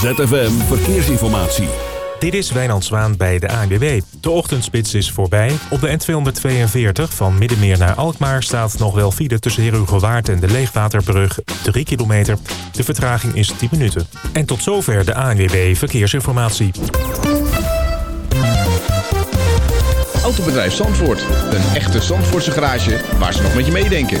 ZFM Verkeersinformatie. Dit is Wijnand Zwaan bij de ANWB. De ochtendspits is voorbij. Op de N242 van Middenmeer naar Alkmaar staat nog wel file tussen Herugewaard en de Leegwaterbrug 3 kilometer. De vertraging is 10 minuten. En tot zover de ANWB Verkeersinformatie. Autobedrijf Zandvoort. Een echte Zandvoortse garage waar ze nog met je meedenken.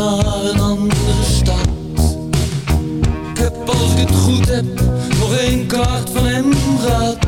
Naar een andere stad. Ik heb als ik het goed heb nog één kaart van hem gehad.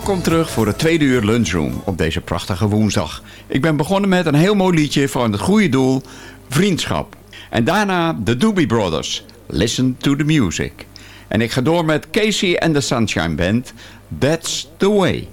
Welkom terug voor het tweede uur lunchroom op deze prachtige woensdag. Ik ben begonnen met een heel mooi liedje van het goede doel, Vriendschap. En daarna de Doobie Brothers, Listen to the Music. En ik ga door met Casey and the Sunshine Band, That's the Way.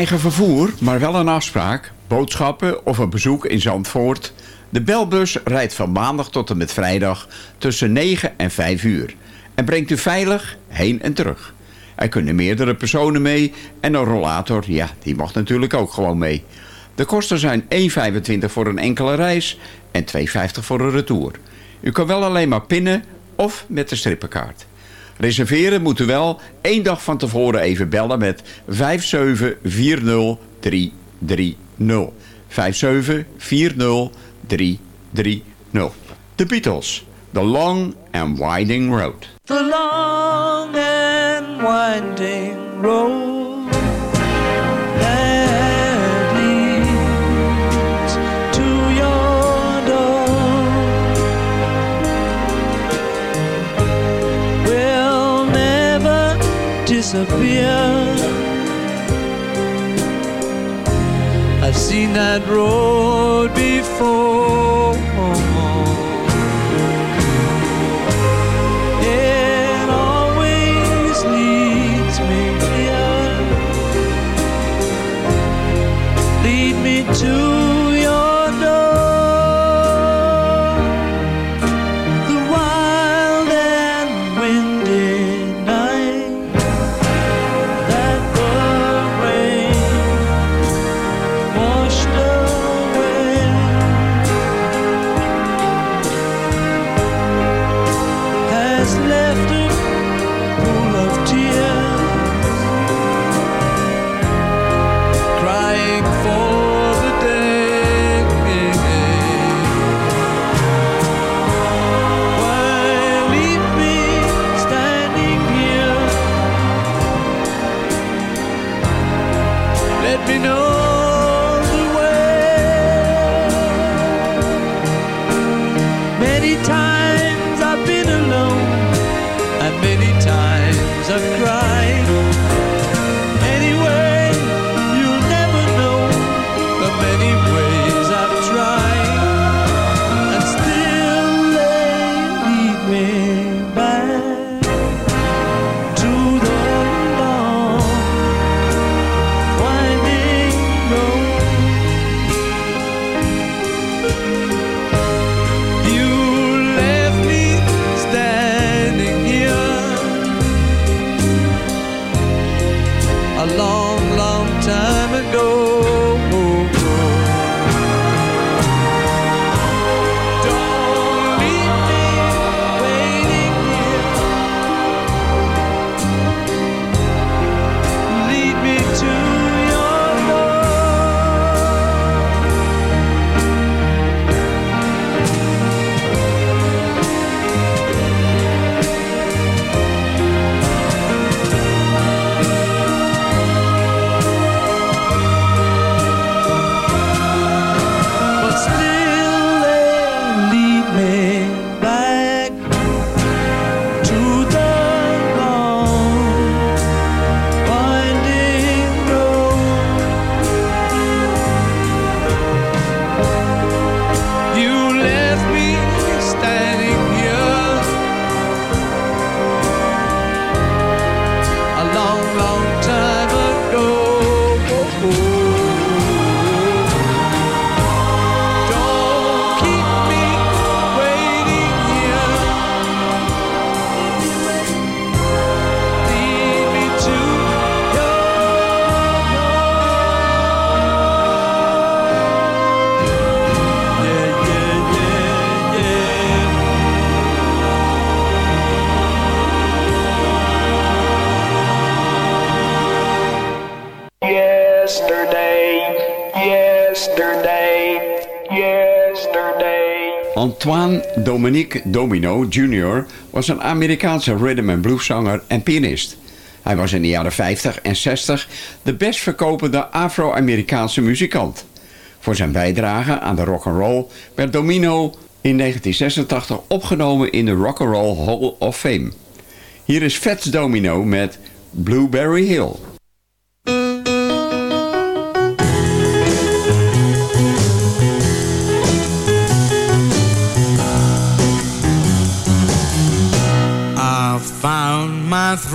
Eigen vervoer, maar wel een afspraak, boodschappen of een bezoek in Zandvoort. De belbus rijdt van maandag tot en met vrijdag tussen 9 en 5 uur. En brengt u veilig heen en terug. Er kunnen meerdere personen mee en een rollator, ja, die mag natuurlijk ook gewoon mee. De kosten zijn 1,25 voor een enkele reis en 2,50 voor een retour. U kan wel alleen maar pinnen of met de strippenkaart. Reserveren moet u wel één dag van tevoren even bellen met 5740330. 5740330. The Beatles, The Long and Winding Road. The long and winding road disappear. I've seen that road before. It always leads me. Lead me to Dominique Domino Jr. was een Amerikaanse rhythm and blueszanger en pianist. Hij was in de jaren 50 en 60 de best verkopende Afro-Amerikaanse muzikant. Voor zijn bijdrage aan de roll werd Domino in 1986 opgenomen in de Rock and Roll Hall of Fame. Hier is Fats Domino met Blueberry Hill.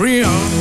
real.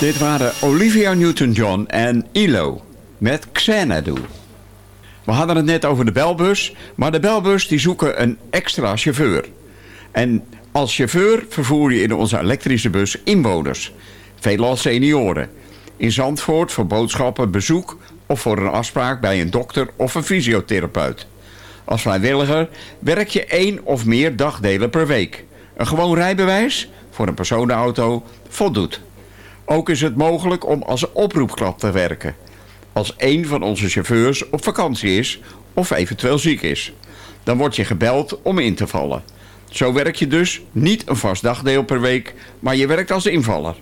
Dit waren Olivia Newton-John en ILO met Xanadu. We hadden het net over de belbus, maar de belbus die zoeken een extra chauffeur. En als chauffeur vervoer je in onze elektrische bus inwoners. Veelal senioren. In Zandvoort voor boodschappen, bezoek of voor een afspraak bij een dokter of een fysiotherapeut. Als vrijwilliger werk je één of meer dagdelen per week. Een gewoon rijbewijs voor een personenauto voldoet. Ook is het mogelijk om als oproepklap te werken. Als één van onze chauffeurs op vakantie is of eventueel ziek is. Dan word je gebeld om in te vallen. Zo werk je dus niet een vast dagdeel per week, maar je werkt als invaller.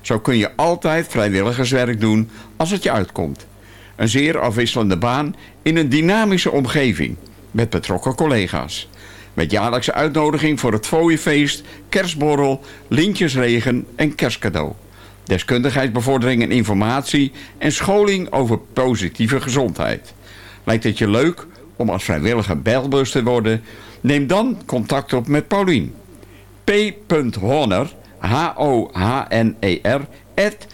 Zo kun je altijd vrijwilligerswerk doen als het je uitkomt. Een zeer afwisselende baan in een dynamische omgeving met betrokken collega's. Met jaarlijkse uitnodiging voor het fooienfeest, kerstborrel, lintjesregen en kerstcadeau. Deskundigheidsbevordering en informatie en scholing over positieve gezondheid. Lijkt het je leuk om als vrijwilliger belbus te worden? Neem dan contact op met Paulien. p.honner, H-O-H-N-E-R, at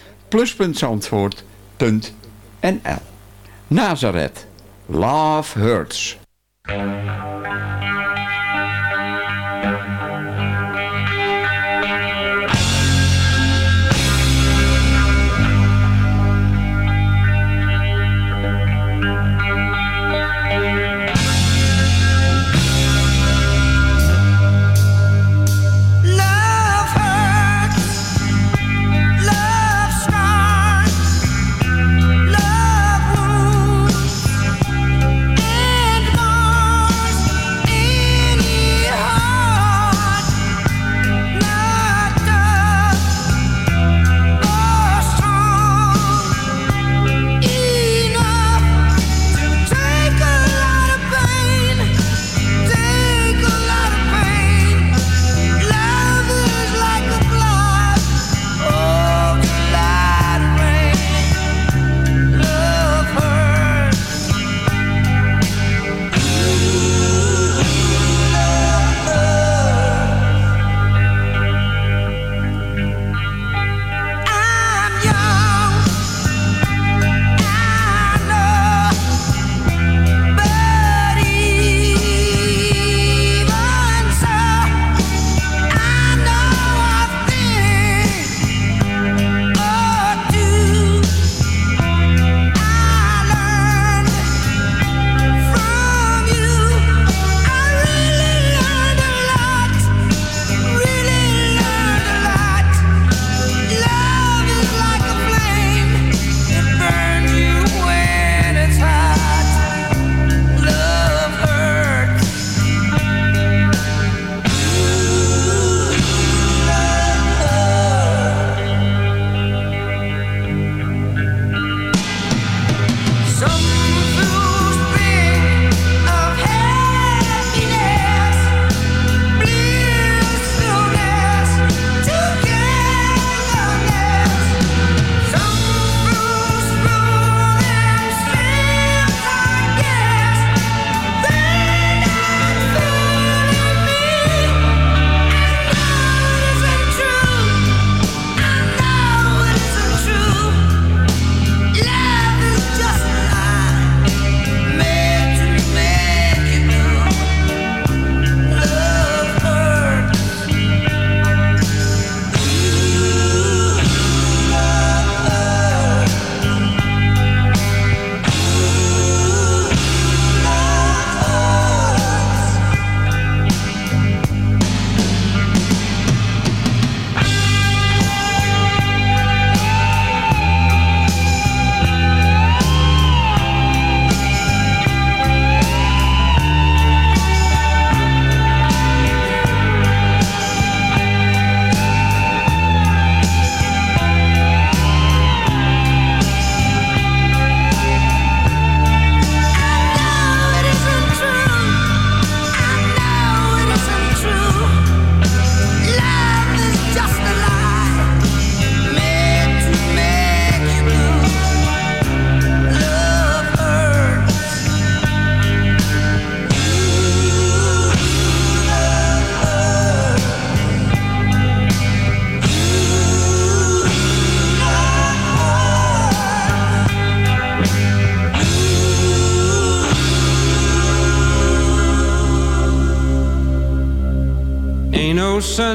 Nazareth. Love Hurts.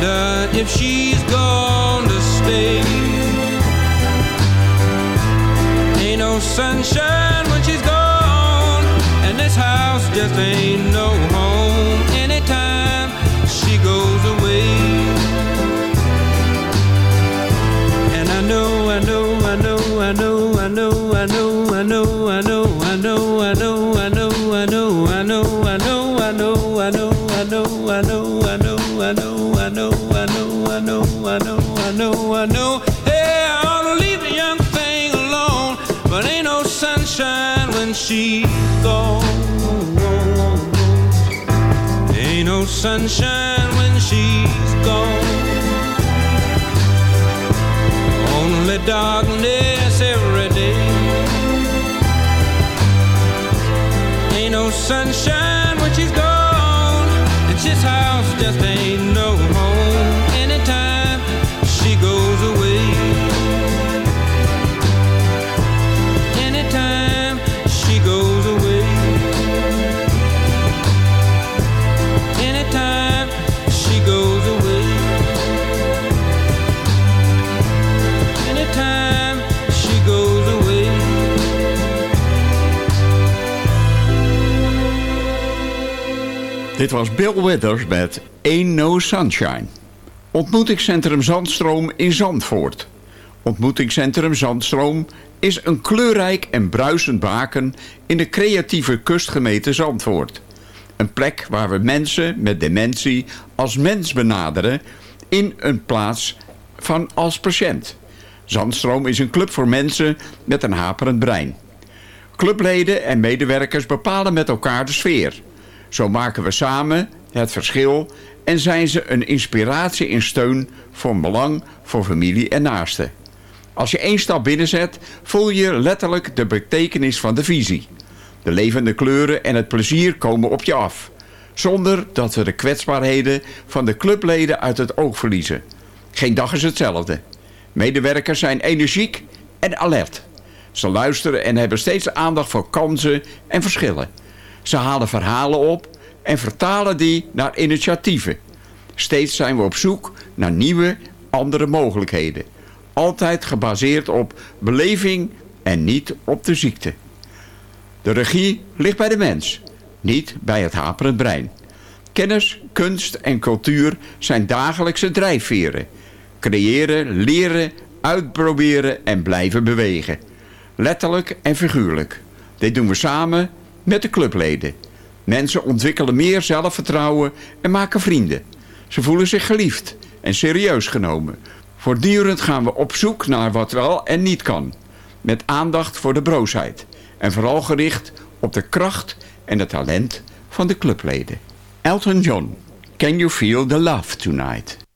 Wonder if she's gonna stay. Ain't no sunshine when she's gone, and this house just ain't no home anytime she goes away. And I know, I know, I know, I know, I know, I know, I know, I know, I know, I know, she's gone. Ain't no sunshine when she's gone. Only darkness every day. Ain't no sunshine Dit was Bill Withers met Ain't No Sunshine. Ontmoetingscentrum Zandstroom in Zandvoort. Ontmoetingscentrum Zandstroom is een kleurrijk en bruisend baken in de creatieve kustgemeente Zandvoort. Een plek waar we mensen met dementie als mens benaderen in een plaats van als patiënt. Zandstroom is een club voor mensen met een haperend brein. Clubleden en medewerkers bepalen met elkaar de sfeer. Zo maken we samen het verschil en zijn ze een inspiratie en steun voor belang voor familie en naasten. Als je één stap binnenzet, voel je letterlijk de betekenis van de visie. De levende kleuren en het plezier komen op je af. Zonder dat we de kwetsbaarheden van de clubleden uit het oog verliezen. Geen dag is hetzelfde. Medewerkers zijn energiek en alert. Ze luisteren en hebben steeds aandacht voor kansen en verschillen. Ze halen verhalen op en vertalen die naar initiatieven. Steeds zijn we op zoek naar nieuwe, andere mogelijkheden. Altijd gebaseerd op beleving en niet op de ziekte. De regie ligt bij de mens, niet bij het haperend brein. Kennis, kunst en cultuur zijn dagelijkse drijfveren. Creëren, leren, uitproberen en blijven bewegen. Letterlijk en figuurlijk. Dit doen we samen met de clubleden. Mensen ontwikkelen meer zelfvertrouwen en maken vrienden. Ze voelen zich geliefd en serieus genomen. Voortdurend gaan we op zoek naar wat wel en niet kan. Met aandacht voor de broosheid. En vooral gericht op de kracht en het talent van de clubleden. Elton John, Can You Feel the Love Tonight?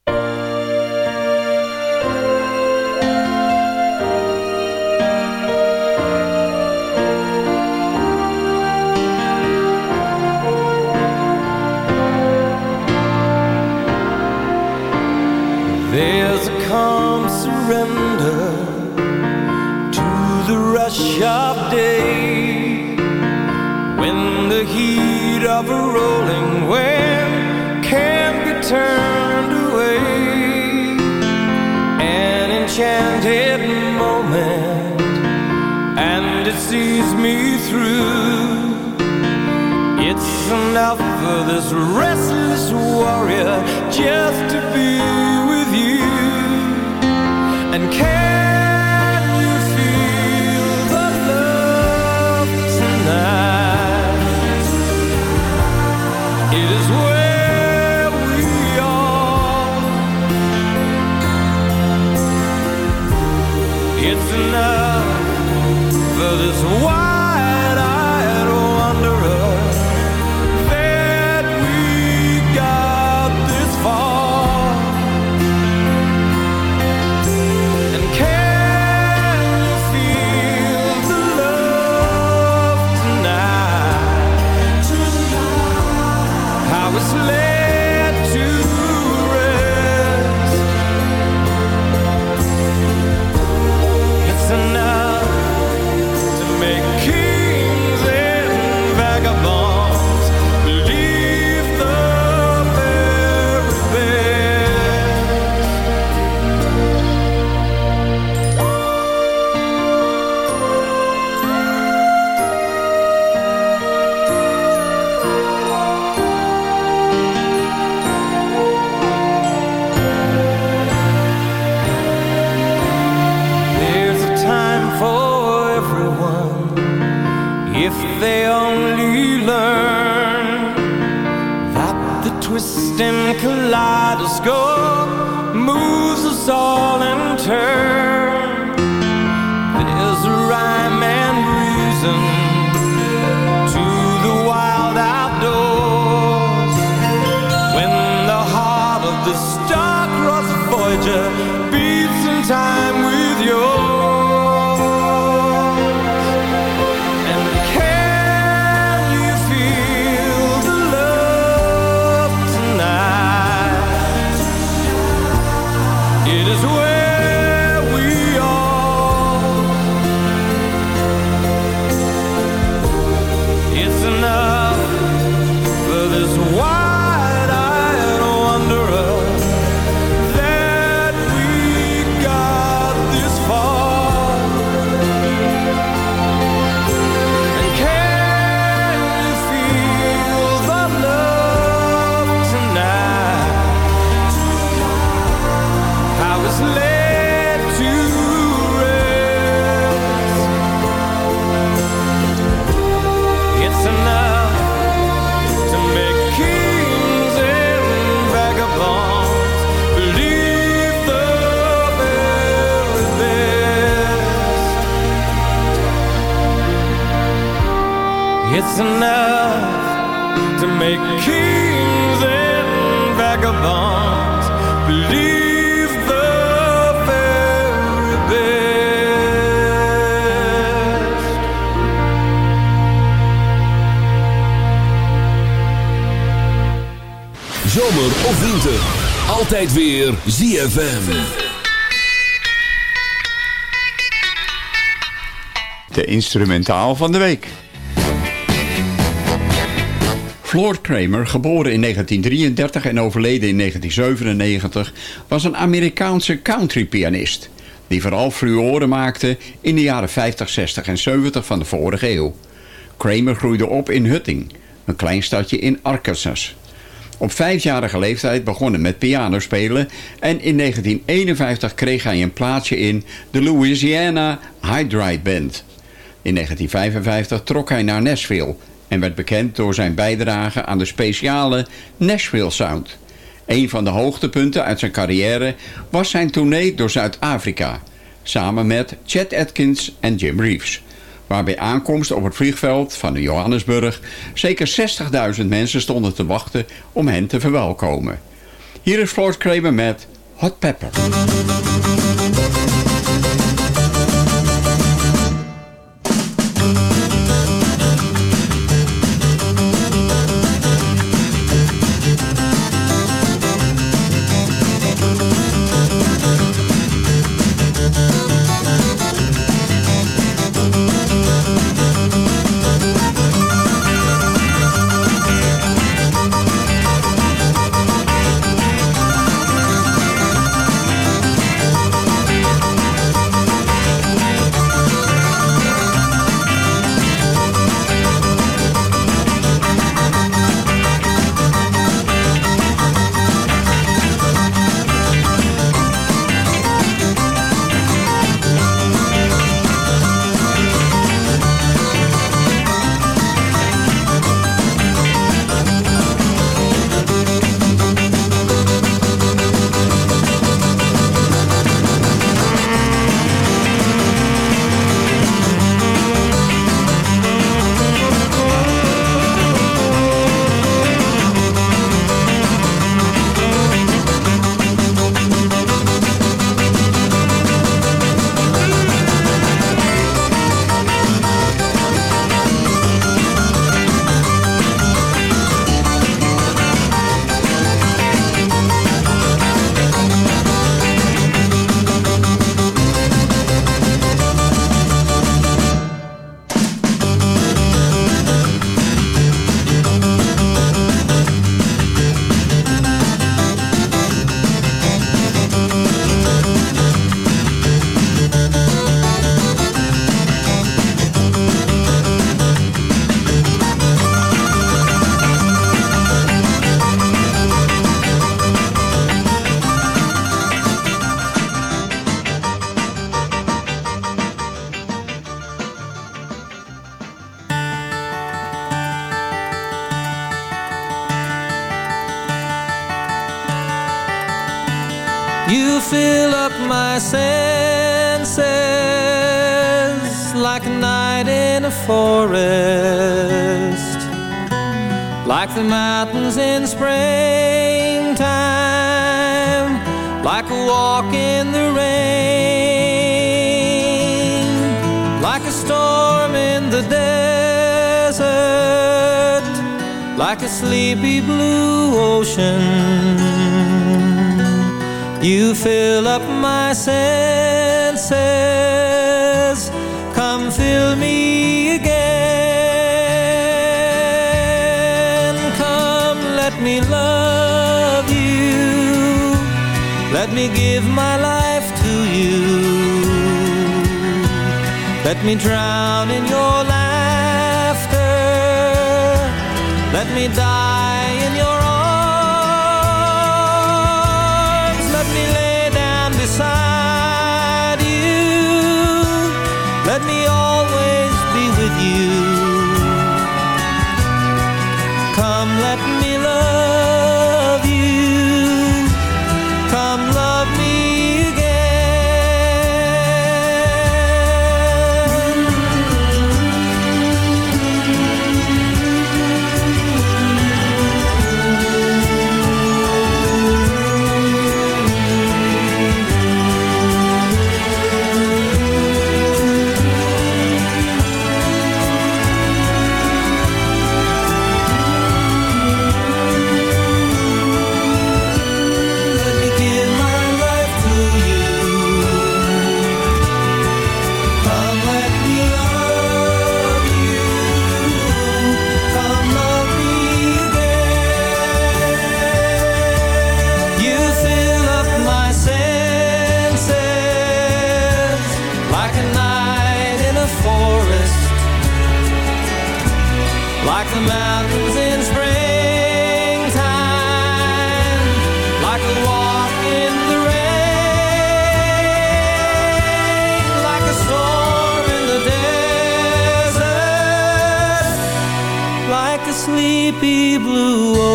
Calm surrender to the rush of day when the heat of a rolling wave can be turned away. An enchanted moment, and it sees me through. It's enough for this restless warrior just to be they only learn that the twisting kaleidoscope moves us all in turn. Zomer of winter. Altijd weer ZFM. De instrumentaal van de week. Floyd Kramer, geboren in 1933 en overleden in 1997, was een Amerikaanse countrypianist die vooral fluoren maakte in de jaren 50, 60 en 70 van de vorige eeuw. Kramer groeide op in Hutting, een klein stadje in Arkansas. Op vijfjarige leeftijd begon hij met pianospelen en in 1951 kreeg hij een plaatsje in de Louisiana Hydride Band. In 1955 trok hij naar Nashville en werd bekend door zijn bijdrage aan de speciale Nashville Sound. Een van de hoogtepunten uit zijn carrière was zijn tournee door Zuid-Afrika, samen met Chet Atkins en Jim Reeves. Waar bij aankomst op het vliegveld van Johannesburg zeker 60.000 mensen stonden te wachten om hen te verwelkomen. Hier is Floyd Kramer met Hot Pepper. Like a sleepy blue ocean. You fill up my senses. Come fill me again. Come, let me love you. Let me give my life to you. Let me drown in your laughter. Me die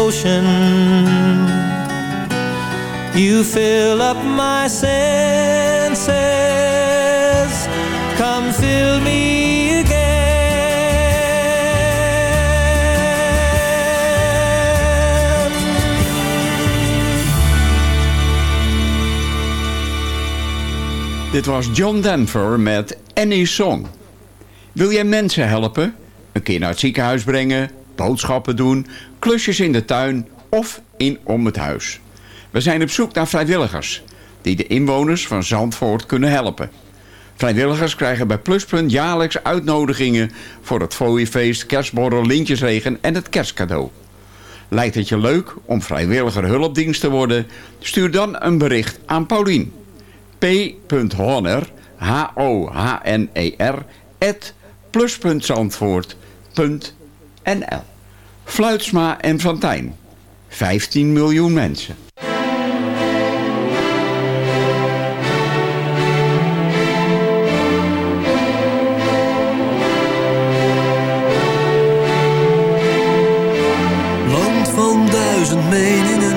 ocean. You fill up my senses. Come fill me again. Dit was John Denver met Any Song. Wil jij mensen helpen? Een keer naar het ziekenhuis brengen, boodschappen doen, klusjes in de tuin of in om het huis. We zijn op zoek naar vrijwilligers die de inwoners van Zandvoort kunnen helpen. Vrijwilligers krijgen bij Pluspunt jaarlijks uitnodigingen voor het fooiefeest, kerstborrel, lintjesregen en het kerstcadeau. Lijkt het je leuk om vrijwilliger hulpdienst te worden? Stuur dan een bericht aan Paulien. p.honner, H-O-H-N-E-R, at plus.zandvoort.nl Fluitsma en Fantijn. 15 miljoen mensen. Land van duizend meningen,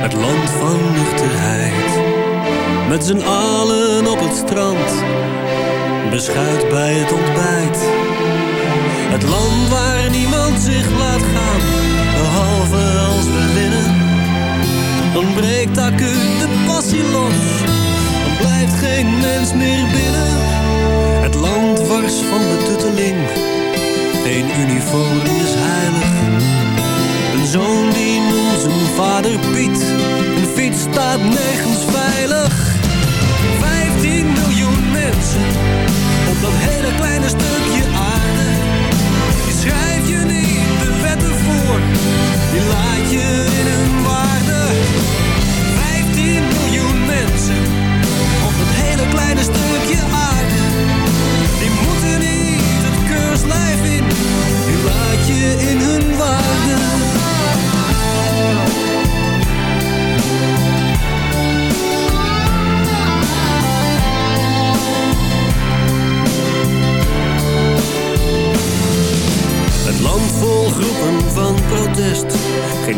het land van nuchterheid. Met z'n allen op het strand, beschuit bij het ontbijt. Het land waar niemand zich laat gaan, behalve als we winnen. Dan breekt acuut de passie los, dan blijft geen mens meer binnen. Het land wars van de tutteling, één uniform is heilig. Een zoon die noemt zijn vader Piet. Een fiets staat nergens veilig. 15 miljoen mensen op dat hele kleine stukje aarde. Laat je in hun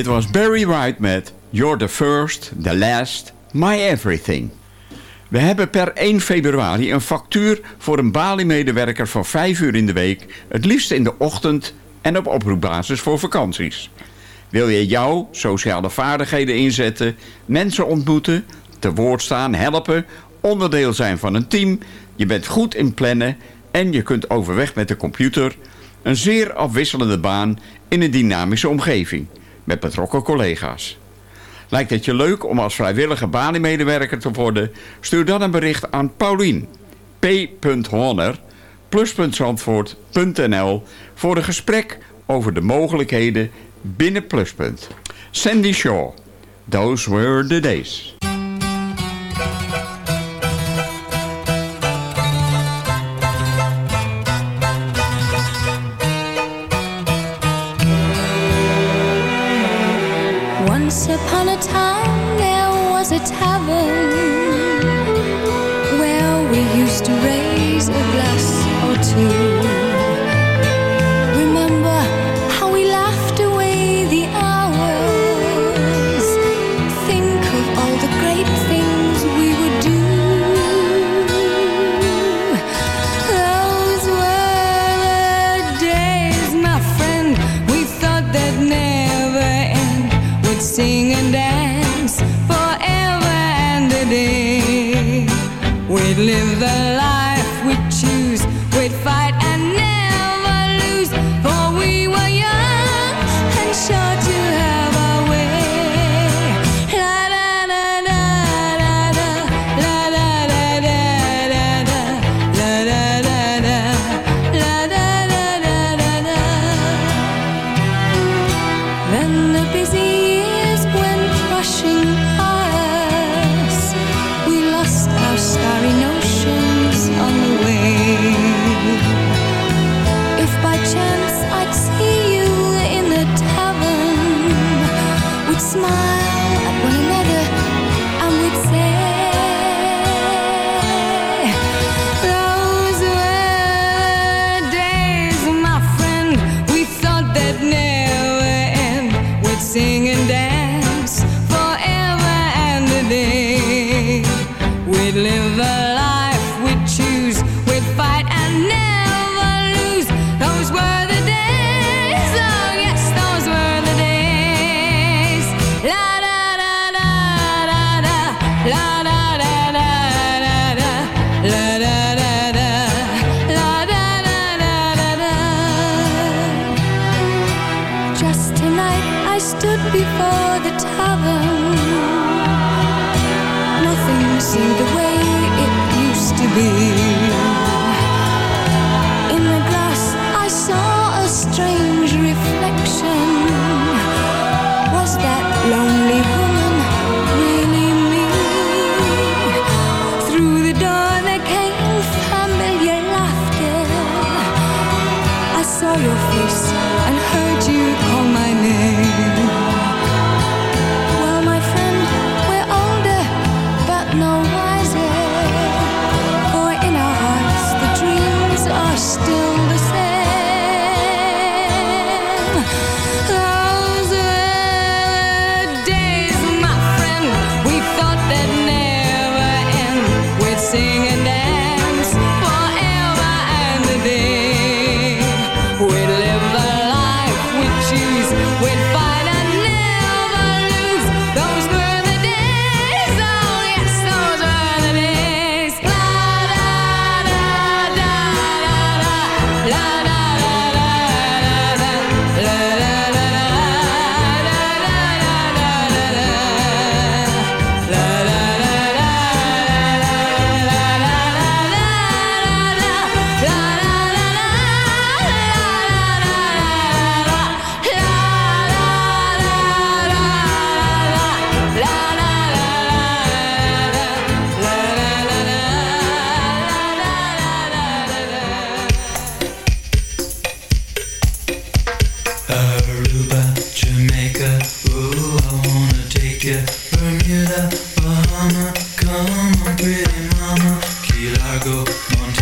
Dit was Barry Wright met You're the First, the Last, My Everything. We hebben per 1 februari een factuur voor een baliemedewerker van 5 uur in de week... het liefst in de ochtend en op oproepbasis voor vakanties. Wil je jouw sociale vaardigheden inzetten, mensen ontmoeten, te woord staan, helpen... onderdeel zijn van een team, je bent goed in plannen... en je kunt overweg met de computer... een zeer afwisselende baan in een dynamische omgeving met betrokken collega's. Lijkt het je leuk om als vrijwillige baliemedewerker te worden? Stuur dan een bericht aan Paulien p.honner voor een gesprek over de mogelijkheden binnen Pluspunt. Sandy Shaw, Those Were The Days. to raise a glass or two. before the tavern. Nothing seemed the way it used to be.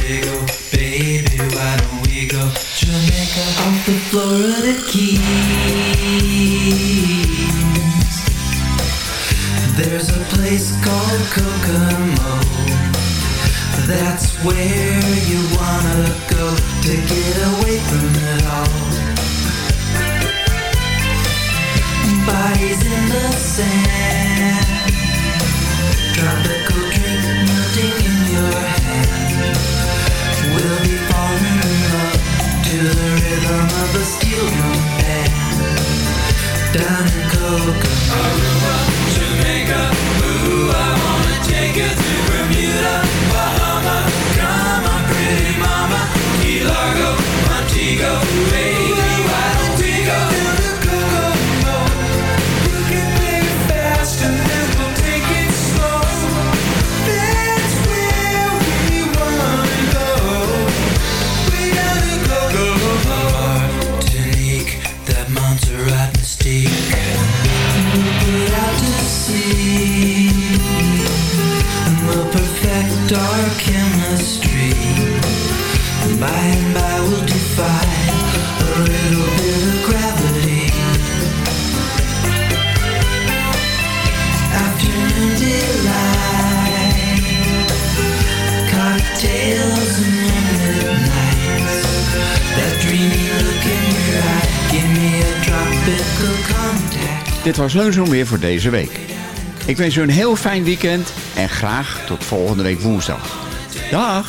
we baby, why don't we go? Jamaica off the Florida Keys. There's a place called Kokomo. That's where you wanna go to get away from it all. Bodies in the sand. Tropical steel drum band. Down in Kokomo. Jamaica, ooh, I wanna take you to Bermuda, Bahama. Come on, pretty mama, Key Largo, Montego, Dit was Lunchroom weer voor deze week. Ik wens u een heel fijn weekend en graag tot volgende week woensdag. Dag!